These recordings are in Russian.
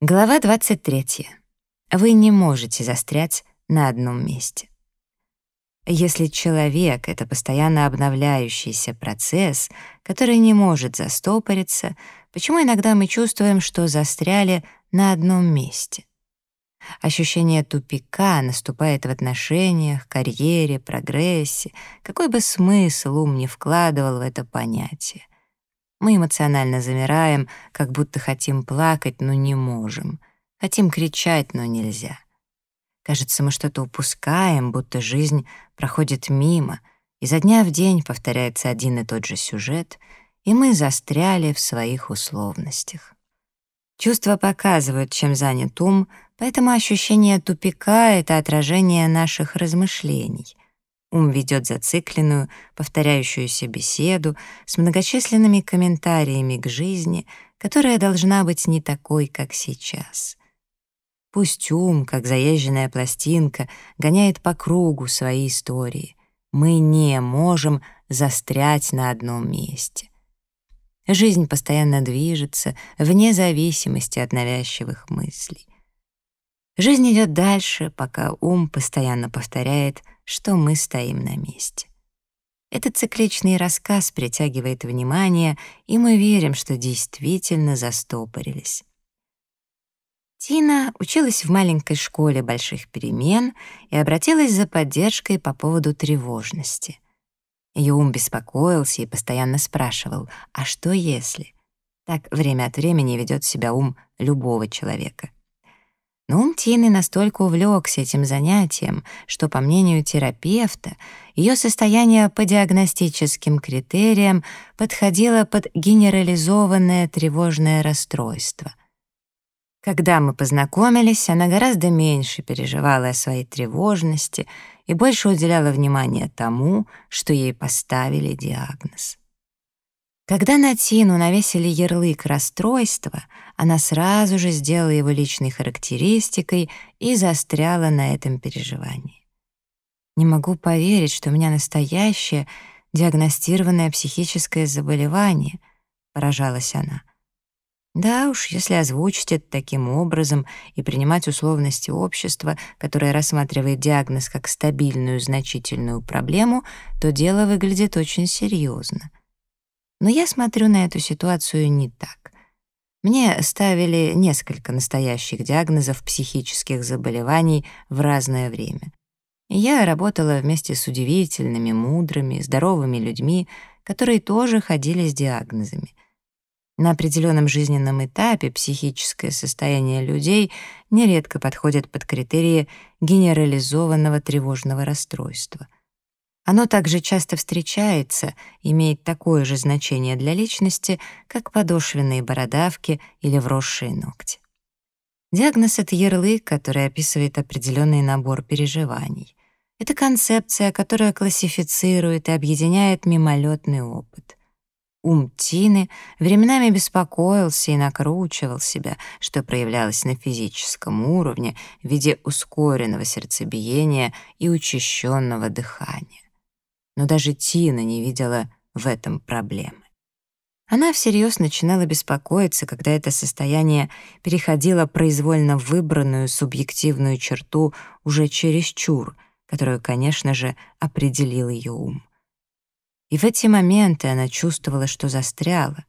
Глава 23. Вы не можете застрять на одном месте. Если человек — это постоянно обновляющийся процесс, который не может застопориться, почему иногда мы чувствуем, что застряли на одном месте? Ощущение тупика наступает в отношениях, карьере, прогрессе, какой бы смысл ум не вкладывал в это понятие. Мы эмоционально замираем, как будто хотим плакать, но не можем. Хотим кричать, но нельзя. Кажется, мы что-то упускаем, будто жизнь проходит мимо, и за дня в день повторяется один и тот же сюжет, и мы застряли в своих условностях. Чувства показывают, чем занят ум, поэтому ощущение тупика — это отражение наших размышлений. Ум ведет зацикленную, повторяющуюся беседу с многочисленными комментариями к жизни, которая должна быть не такой, как сейчас. Пусть ум, как заезженная пластинка, гоняет по кругу свои истории. Мы не можем застрять на одном месте. Жизнь постоянно движется, вне зависимости от навязчивых мыслей. Жизнь идет дальше, пока ум постоянно повторяет — что мы стоим на месте. Этот цикличный рассказ притягивает внимание, и мы верим, что действительно застопорились. Тина училась в маленькой школе больших перемен и обратилась за поддержкой по поводу тревожности. Ее ум беспокоился и постоянно спрашивал, а что если? Так время от времени ведет себя ум любого человека. Но ум Тины настолько увлекся этим занятием, что, по мнению терапевта, ее состояние по диагностическим критериям подходило под генерализованное тревожное расстройство. Когда мы познакомились, она гораздо меньше переживала о своей тревожности и больше уделяла внимание тому, что ей поставили диагноз. Когда на Тину навесили ярлык расстройства, она сразу же сделала его личной характеристикой и застряла на этом переживании. «Не могу поверить, что у меня настоящее диагностированное психическое заболевание», — поражалась она. Да уж, если озвучить это таким образом и принимать условности общества, которое рассматривает диагноз как стабильную значительную проблему, то дело выглядит очень серьезно. Но я смотрю на эту ситуацию не так. Мне ставили несколько настоящих диагнозов психических заболеваний в разное время. я работала вместе с удивительными, мудрыми, здоровыми людьми, которые тоже ходили с диагнозами. На определенном жизненном этапе психическое состояние людей нередко подходит под критерии генерализованного тревожного расстройства — оно также часто встречается, имеет такое же значение для личности, как подошвенные бородавки или вросшие ногти. Диагноз — это ярлык, который описывает определенный набор переживаний. Это концепция, которая классифицирует и объединяет мимолетный опыт. Ум Тины временами беспокоился и накручивал себя, что проявлялось на физическом уровне в виде ускоренного сердцебиения и учащенного дыхания но даже Тина не видела в этом проблемы. Она всерьез начинала беспокоиться, когда это состояние переходило произвольно выбранную субъективную черту уже чересчур, которую, конечно же, определил ее ум. И в эти моменты она чувствовала, что застряла.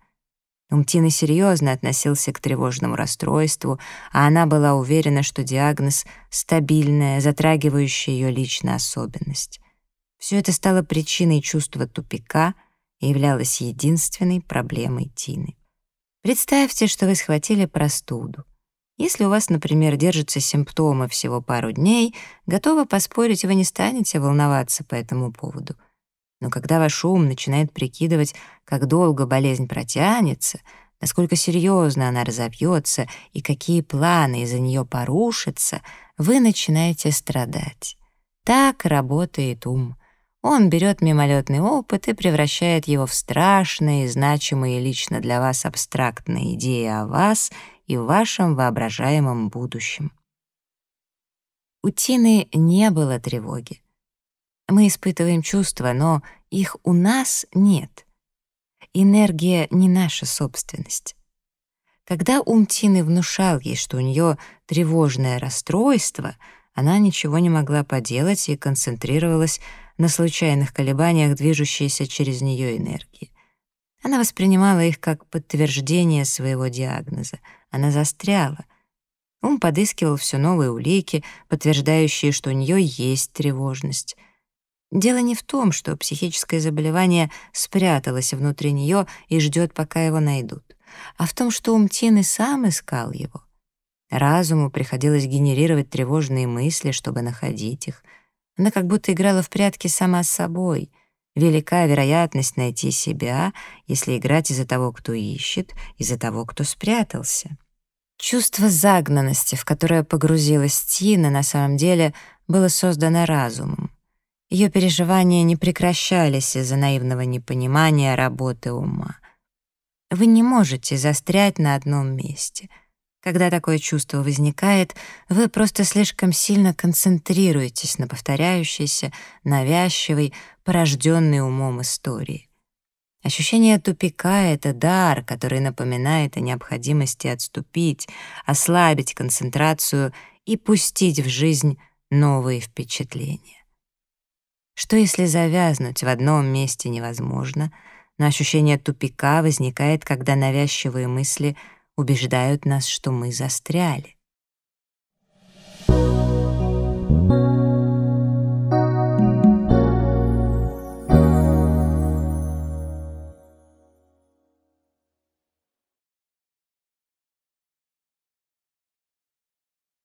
Ум Тины серьезно относился к тревожному расстройству, а она была уверена, что диагноз — стабильная, затрагивающая ее личная особенность. Все это стало причиной чувства тупика и являлось единственной проблемой Тины. Представьте, что вы схватили простуду. Если у вас, например, держатся симптомы всего пару дней, готова поспорить, вы не станете волноваться по этому поводу. Но когда ваш ум начинает прикидывать, как долго болезнь протянется, насколько серьезно она разовьется и какие планы из-за нее порушатся, вы начинаете страдать. Так работает ум. Он берет мимолетный опыт и превращает его в страшные, значимые лично для вас абстрактные идеи о вас и вашем воображаемом будущем. У Тины не было тревоги. Мы испытываем чувства, но их у нас нет. Энергия не наша собственность. Когда ум Тины внушал ей, что у нее тревожное расстройство, она ничего не могла поделать и концентрировалась на случайных колебаниях, движущейся через нее энергии. Она воспринимала их как подтверждение своего диагноза. Она застряла. Ум подыскивал все новые улики, подтверждающие, что у нее есть тревожность. Дело не в том, что психическое заболевание спряталось внутри нее и ждет, пока его найдут, а в том, что ум Тины сам искал его. Разуму приходилось генерировать тревожные мысли, чтобы находить их. Она как будто играла в прятки сама с собой. Велика вероятность найти себя, если играть из-за того, кто ищет, из-за того, кто спрятался. Чувство загнанности, в которое погрузилась Тина, на самом деле было создано разумом. Ее переживания не прекращались из-за наивного непонимания работы ума. Вы не можете застрять на одном месте. Когда такое чувство возникает, вы просто слишком сильно концентрируетесь на повторяющейся, навязчивой, порожденной умом истории. Ощущение тупика — это дар, который напоминает о необходимости отступить, ослабить концентрацию и пустить в жизнь новые впечатления. Что если завязнуть в одном месте невозможно, но ощущение тупика возникает, когда навязчивые мысли убеждают нас, что мы застряли?